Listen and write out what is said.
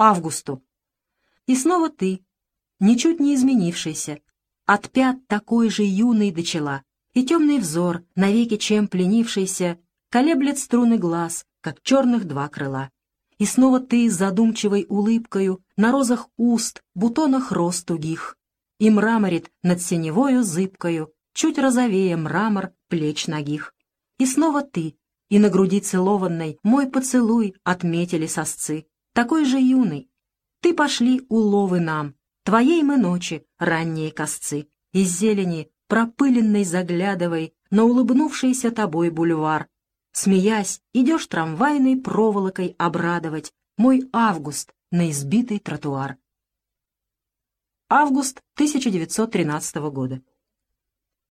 Августу. И снова ты, ничуть не изменившийся, от пят такой же юный до чела, и темный взор, навеки чем пленившийся, колеблет струны глаз, как черных два крыла. И снова ты с задумчивой улыбкою на розах уст, бутонах роз тугих, и мраморит над синевою зыбкою, чуть розовее мрамор плеч ногих. И снова ты, и на груди целованной мой поцелуй отметили сосцы, такой же юный. Ты пошли уловы нам, твоей мы ночи, ранние косцы, из зелени пропыленной заглядывай на улыбнувшийся тобой бульвар. Смеясь, идешь трамвайной проволокой обрадовать мой август на избитый тротуар. Август 1913 года.